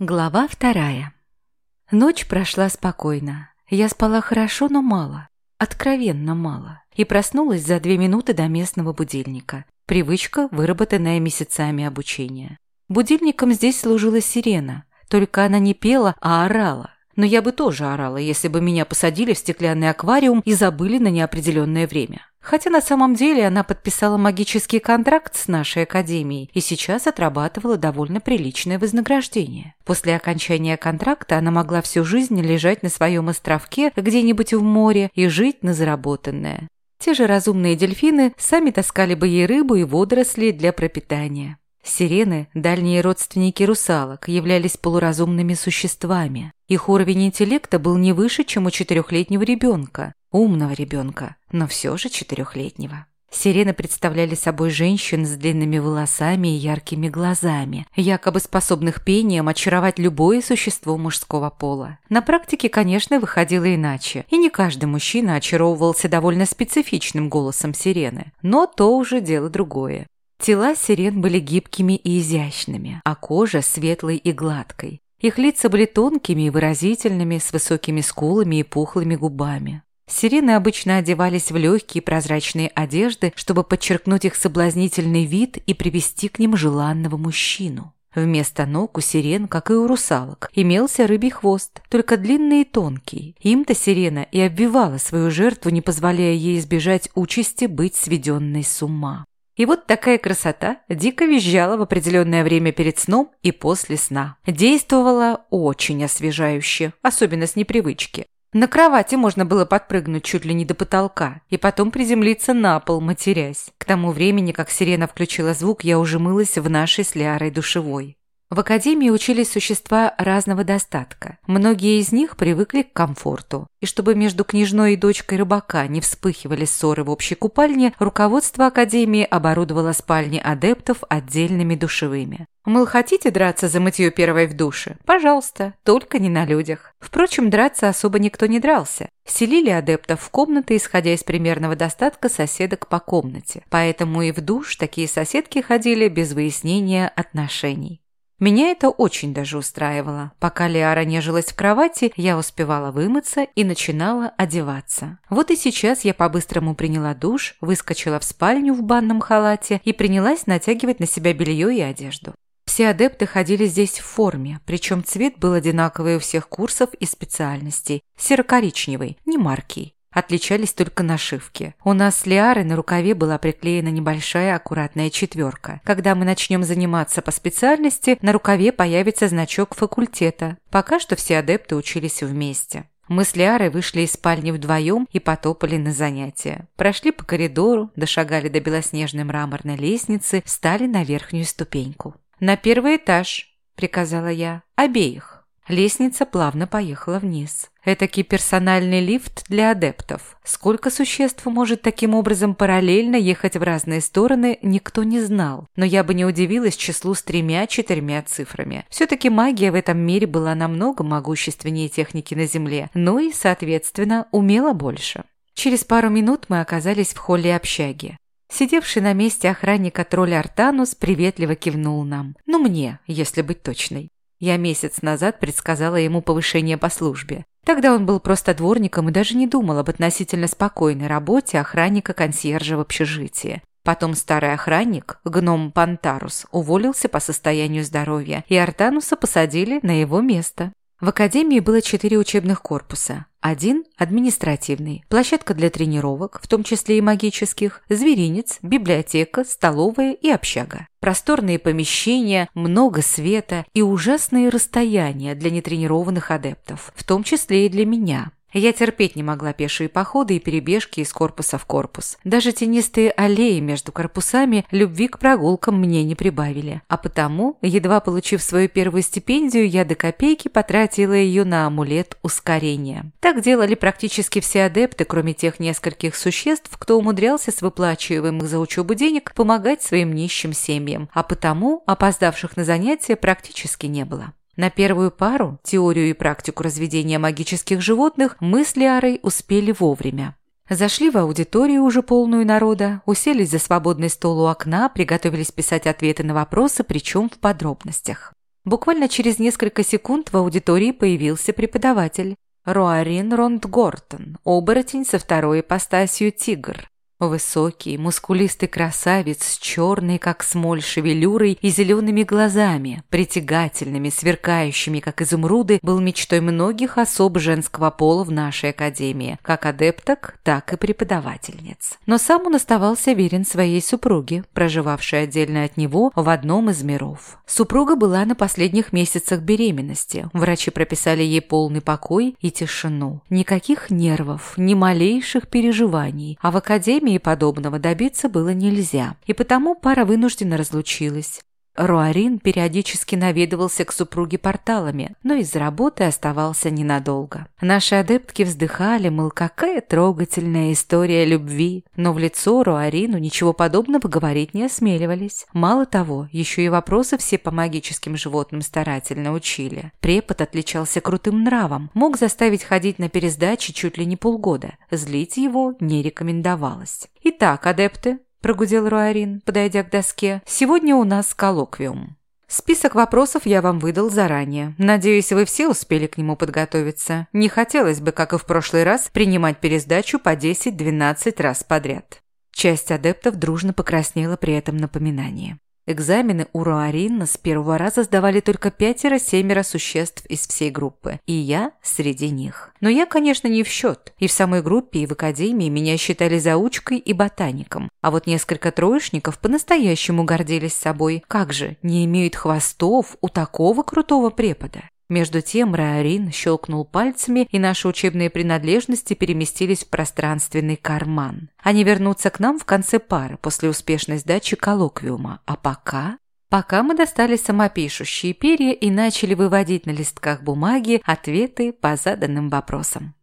Глава вторая. Ночь прошла спокойно. Я спала хорошо, но мало. Откровенно мало. И проснулась за две минуты до местного будильника. Привычка, выработанная месяцами обучения. Будильником здесь служила сирена. Только она не пела, а орала. Но я бы тоже орала, если бы меня посадили в стеклянный аквариум и забыли на неопределенное время. Хотя на самом деле она подписала магический контракт с нашей академией и сейчас отрабатывала довольно приличное вознаграждение. После окончания контракта она могла всю жизнь лежать на своем островке где-нибудь в море и жить на заработанное. Те же разумные дельфины сами таскали бы ей рыбу и водоросли для пропитания. Сирены, дальние родственники русалок, являлись полуразумными существами. Их уровень интеллекта был не выше, чем у четырехлетнего ребенка, умного ребенка, но все же четырехлетнего. Сирены представляли собой женщин с длинными волосами и яркими глазами, якобы способных пением очаровать любое существо мужского пола. На практике, конечно, выходило иначе, и не каждый мужчина очаровывался довольно специфичным голосом сирены, но то уже дело другое. Тела сирен были гибкими и изящными, а кожа светлой и гладкой. Их лица были тонкими и выразительными, с высокими скулами и пухлыми губами. Сирены обычно одевались в легкие прозрачные одежды, чтобы подчеркнуть их соблазнительный вид и привести к ним желанного мужчину. Вместо ног у сирен, как и у русалок, имелся рыбий хвост, только длинный и тонкий. Им-то сирена и обвивала свою жертву, не позволяя ей избежать участи быть сведенной с ума. И вот такая красота дико визжала в определенное время перед сном и после сна. Действовала очень освежающе, особенно с непривычки. На кровати можно было подпрыгнуть чуть ли не до потолка и потом приземлиться на пол, матерясь. К тому времени, как сирена включила звук, я уже мылась в нашей с Лиарой душевой. В академии учились существа разного достатка. Многие из них привыкли к комфорту. И чтобы между княжной и дочкой рыбака не вспыхивали ссоры в общей купальне, руководство академии оборудовало спальни адептов отдельными душевыми. Мыл, хотите драться за мытье первой в душе? Пожалуйста, только не на людях. Впрочем, драться особо никто не дрался. Селили адептов в комнаты, исходя из примерного достатка соседок по комнате. Поэтому и в душ такие соседки ходили без выяснения отношений. Меня это очень даже устраивало. Пока Лиара нежилась в кровати, я успевала вымыться и начинала одеваться. Вот и сейчас я по-быстрому приняла душ, выскочила в спальню в банном халате и принялась натягивать на себя белье и одежду. Все адепты ходили здесь в форме, причем цвет был одинаковый у всех курсов и специальностей – серо-коричневый, не маркий. Отличались только нашивки. У нас с Лиарой на рукаве была приклеена небольшая аккуратная четверка. Когда мы начнем заниматься по специальности, на рукаве появится значок факультета. Пока что все адепты учились вместе. Мы с Лиарой вышли из спальни вдвоем и потопали на занятия. Прошли по коридору, дошагали до белоснежной мраморной лестницы, встали на верхнюю ступеньку. «На первый этаж», – приказала я, – «обеих». Лестница плавно поехала вниз. Этакий персональный лифт для адептов. Сколько существ может таким образом параллельно ехать в разные стороны, никто не знал. Но я бы не удивилась числу с тремя-четырьмя цифрами. Все-таки магия в этом мире была намного могущественнее техники на Земле, ну и, соответственно, умела больше. Через пару минут мы оказались в холле общаги. Сидевший на месте охранника тролль Артанус приветливо кивнул нам. Ну, мне, если быть точной. Я месяц назад предсказала ему повышение по службе. Тогда он был просто дворником и даже не думал об относительно спокойной работе охранника-консьержа в общежитии. Потом старый охранник, гном Пантарус, уволился по состоянию здоровья, и Артануса посадили на его место. В академии было четыре учебных корпуса. Один – административный, площадка для тренировок, в том числе и магических, зверинец, библиотека, столовая и общага. Просторные помещения, много света и ужасные расстояния для нетренированных адептов, в том числе и для меня. Я терпеть не могла пешие походы и перебежки из корпуса в корпус. Даже тенистые аллеи между корпусами любви к прогулкам мне не прибавили. А потому, едва получив свою первую стипендию, я до копейки потратила ее на амулет ускорения. Так делали практически все адепты, кроме тех нескольких существ, кто умудрялся с выплачиваемых за учебу денег помогать своим нищим семьям. А потому опоздавших на занятия практически не было. На первую пару, теорию и практику разведения магических животных, мы с Лиарой успели вовремя. Зашли в аудиторию, уже полную народа, уселись за свободный стол у окна, приготовились писать ответы на вопросы, причем в подробностях. Буквально через несколько секунд в аудитории появился преподаватель. Руарин Рондгортон, оборотень со второй ипостасью тигр. Высокий, мускулистый красавец с черной, как смоль, шевелюрой и зелеными глазами, притягательными, сверкающими, как изумруды, был мечтой многих особ женского пола в нашей академии, как адепток, так и преподавательниц. Но сам он оставался верен своей супруге, проживавшей отдельно от него в одном из миров. Супруга была на последних месяцах беременности. Врачи прописали ей полный покой и тишину. Никаких нервов, ни малейших переживаний, а в академии Академии подобного добиться было нельзя, и потому пара вынуждена разлучилась. Руарин периодически наведывался к супруге порталами, но из-за работы оставался ненадолго. Наши адептки вздыхали, мол, какая трогательная история любви, но в лицо Руарину ничего подобного говорить не осмеливались. Мало того, еще и вопросы все по магическим животным старательно учили. Препод отличался крутым нравом, мог заставить ходить на пересдачи чуть ли не полгода. Злить его не рекомендовалось. Итак, адепты, – прогудел Руарин, подойдя к доске. «Сегодня у нас коллоквиум. Список вопросов я вам выдал заранее. Надеюсь, вы все успели к нему подготовиться. Не хотелось бы, как и в прошлый раз, принимать пересдачу по 10-12 раз подряд». Часть адептов дружно покраснела при этом напоминании. Экзамены у Руарина с первого раза сдавали только пятеро-семеро существ из всей группы, и я среди них. Но я, конечно, не в счет. И в самой группе, и в академии меня считали заучкой и ботаником. А вот несколько троечников по-настоящему гордились собой. Как же, не имеют хвостов у такого крутого препода? Между тем Раорин щелкнул пальцами, и наши учебные принадлежности переместились в пространственный карман. Они вернутся к нам в конце пары после успешной сдачи коллоквиума. А пока... Пока мы достали самопишущие перья и начали выводить на листках бумаги ответы по заданным вопросам.